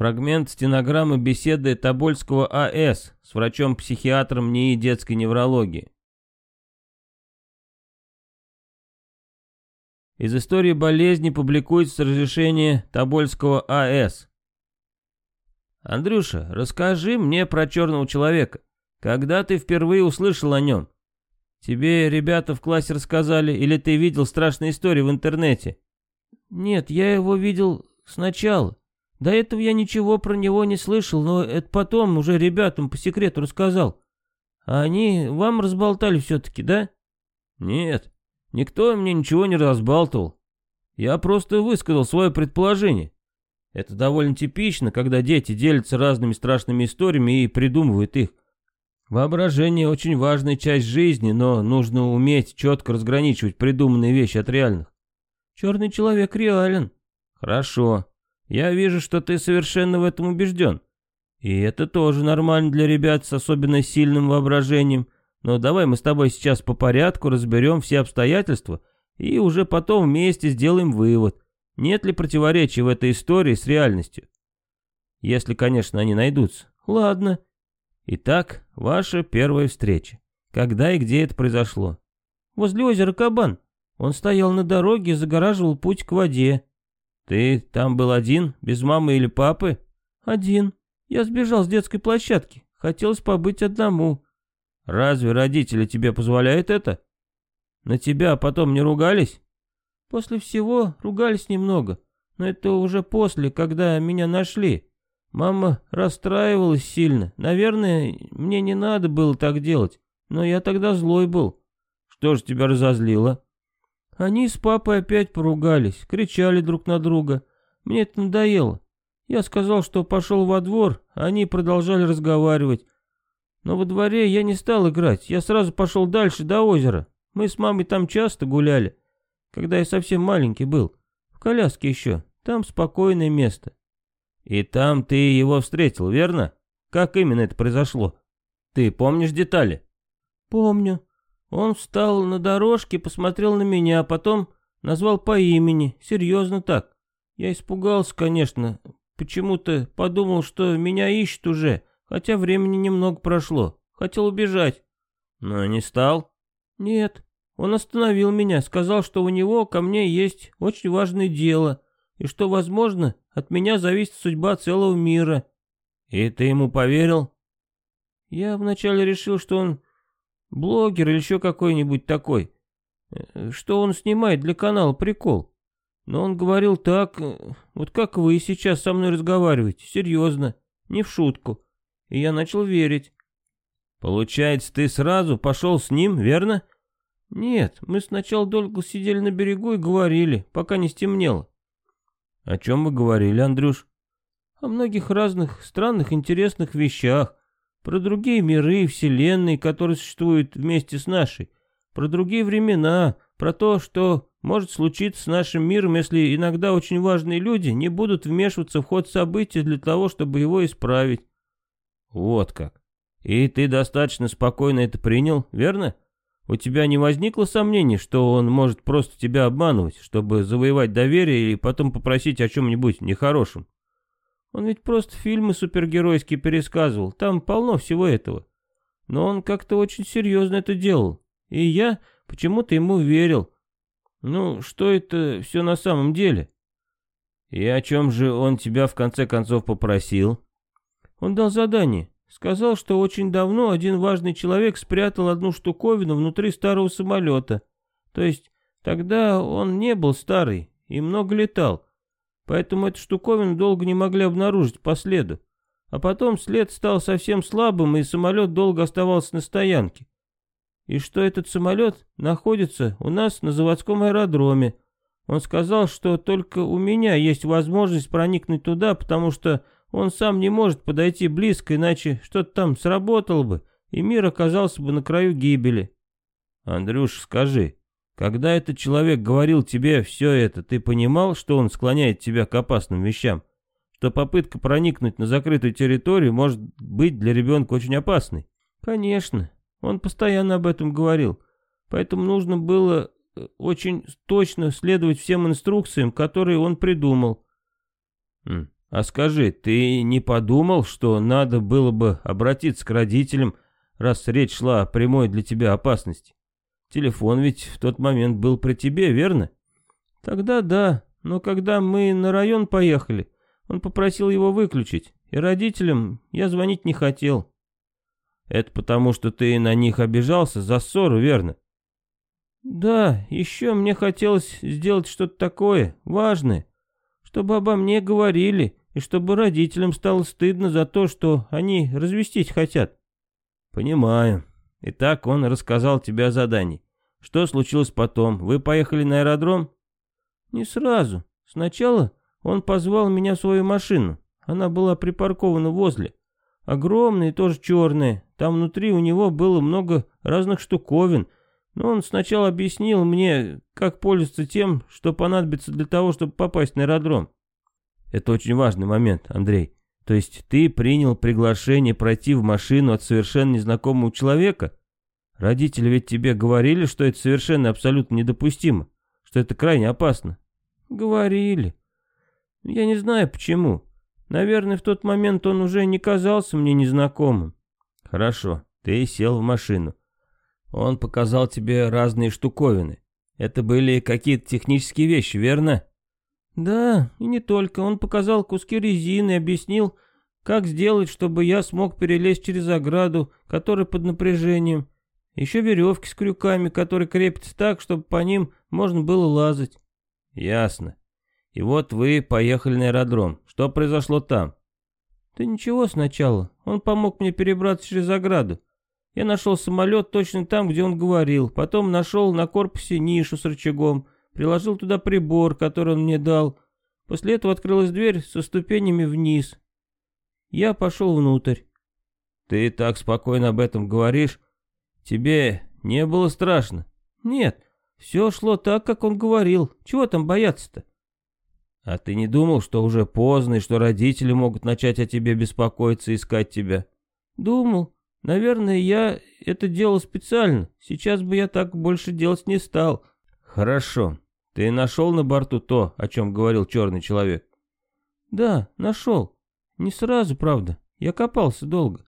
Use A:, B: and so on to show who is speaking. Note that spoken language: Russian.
A: Фрагмент стенограммы беседы Тобольского А.С. с врачом-психиатром НИИ детской неврологии. Из истории болезни публикуется разрешение Тобольского А.С. Андрюша, расскажи мне про черного человека. Когда ты впервые услышал о нем? Тебе ребята в классе рассказали, или ты видел страшные истории в интернете?
B: Нет, я его видел сначала. До этого я ничего про него не слышал, но это потом уже ребятам по секрету рассказал. А они вам разболтали все-таки, да?
A: Нет, никто мне ничего не разбалтывал. Я просто высказал свое предположение. Это довольно типично, когда дети делятся разными страшными историями и придумывают их. Воображение очень важная часть жизни, но нужно уметь четко разграничивать придуманные вещи от реальных.
B: Черный человек реален.
A: Хорошо. Я вижу, что ты совершенно в этом убежден. И это тоже нормально для ребят с особенно сильным воображением. Но давай мы с тобой сейчас по порядку разберем все обстоятельства и уже потом вместе сделаем вывод, нет ли противоречий в этой истории с реальностью. Если, конечно, они найдутся. Ладно. Итак, ваша первая встреча. Когда и где это произошло?
B: Возле озера Кабан. Он стоял на дороге и загораживал путь к воде.
A: Ты там был один, без мамы или папы?
B: Один. Я сбежал с детской площадки. Хотелось побыть одному.
A: Разве родители тебе позволяют это? На тебя потом не ругались?
B: После всего ругались немного, но это уже после, когда меня нашли. Мама расстраивалась сильно. Наверное, мне не надо было так делать, но я тогда злой был.
A: Что же тебя разозлило?
B: Они с папой опять поругались, кричали друг на друга. Мне это надоело. Я сказал, что пошел во двор, они продолжали разговаривать. Но во дворе я не стал играть, я сразу пошел дальше, до озера. Мы с мамой там часто гуляли когда я совсем маленький был. В коляске еще. Там спокойное место.
A: И там ты его встретил, верно? Как именно это произошло? Ты помнишь детали?
B: Помню. Он встал на дорожке, посмотрел на меня, а потом назвал по имени. Серьезно так. Я испугался, конечно. Почему-то подумал, что меня ищут уже, хотя времени немного прошло. Хотел убежать.
A: Но не стал?
B: Нет. Он остановил меня, сказал, что у него ко мне есть очень важное дело, и что, возможно, от меня зависит судьба целого мира.
A: И ты ему поверил?
B: Я вначале решил, что он блогер или еще какой-нибудь такой, э, что он снимает для канала прикол. Но он говорил так, э, вот как вы сейчас со мной разговариваете, серьезно, не в шутку. И я начал верить.
A: Получается, ты сразу пошел с ним, верно?
B: «Нет, мы сначала долго сидели на берегу и говорили, пока не стемнело».
A: «О чем вы говорили, Андрюш?»
B: «О многих разных странных интересных вещах. Про другие миры и вселенные, которые существуют вместе с нашей. Про другие времена, про то, что может случиться с нашим миром, если иногда очень важные люди не будут вмешиваться в ход событий для того, чтобы его исправить».
A: «Вот как. И ты достаточно спокойно это принял, верно?» У тебя не возникло сомнений, что он может просто тебя обманывать, чтобы завоевать доверие и потом попросить о чем-нибудь нехорошем?
B: Он ведь просто фильмы супергеройские пересказывал, там полно всего этого. Но он как-то очень серьезно это делал, и я почему-то ему верил. Ну, что это все на самом деле?
A: И о чем же он тебя в конце концов попросил?
B: Он дал задание Сказал, что очень давно один важный человек спрятал одну штуковину внутри старого самолета. То есть тогда он не был старый и много летал. Поэтому эту штуковину долго не могли обнаружить по следу. А потом след стал совсем слабым, и самолет долго оставался на стоянке. И что этот самолет находится у нас на заводском аэродроме. Он сказал, что только у меня есть возможность проникнуть туда, потому что он сам не может подойти близко, иначе что-то там сработало бы, и мир оказался бы на краю гибели.
A: Андрюш, скажи, когда этот человек говорил тебе все это, ты понимал, что он склоняет тебя к опасным вещам? Что попытка проникнуть на закрытую территорию может быть для ребенка очень опасной?
B: Конечно, он постоянно об этом говорил. Поэтому нужно было э, очень точно следовать всем инструкциям, которые он придумал.
A: А скажи, ты не подумал, что надо было бы обратиться к родителям, раз речь шла о прямой для тебя опасности? Телефон ведь в тот момент был при тебе, верно?
B: Тогда да, но когда мы на район поехали, он попросил его выключить, и родителям я звонить не хотел.
A: Это потому, что ты на них обижался за ссору, верно?
B: Да, еще мне хотелось сделать что-то такое, важное, чтобы обо мне говорили, и чтобы родителям стало стыдно за то, что они развестись хотят.
A: Понимаю. Итак, он рассказал тебе о задании. Что случилось потом? Вы поехали на аэродром?
B: Не сразу. Сначала он позвал меня в свою машину. Она была припаркована возле. Огромная и тоже черная. Там внутри у него было много разных штуковин. Но он сначала объяснил мне, как пользоваться тем, что понадобится для того, чтобы попасть на аэродром.
A: Это очень важный момент, Андрей. То есть ты принял приглашение пройти в машину от совершенно незнакомого человека? Родители ведь тебе говорили, что это совершенно абсолютно недопустимо, что это крайне опасно.
B: Говорили. Я не знаю почему. Наверное, в тот момент он уже не казался мне незнакомым.
A: Хорошо, ты сел в машину. Он показал тебе разные штуковины. Это были какие-то технические вещи, верно?
B: Да, и не только. Он показал куски резины и объяснил, как сделать, чтобы я смог перелезть через ограду, которая под напряжением. Еще веревки с крюками, которые крепятся так, чтобы по ним можно было лазать.
A: Ясно. И вот вы поехали на аэродром. Что произошло там?
B: Да ничего сначала. Он помог мне перебраться через ограду. Я нашел самолет точно там, где он говорил. Потом нашел на корпусе нишу с рычагом. Приложил туда прибор, который он мне дал. После этого открылась дверь со ступенями вниз. Я пошел внутрь.
A: Ты так спокойно об этом говоришь? Тебе не было страшно?
B: Нет, все шло так, как он говорил. Чего там бояться-то?
A: А ты не думал, что уже поздно и что родители могут начать о тебе беспокоиться и искать тебя?
B: Думал. Наверное, я это делал специально. Сейчас бы я так больше делать не стал.
A: Хорошо. Ты нашел на борту то, о чем говорил черный человек?
B: Да, нашел. Не сразу, правда. Я копался долго.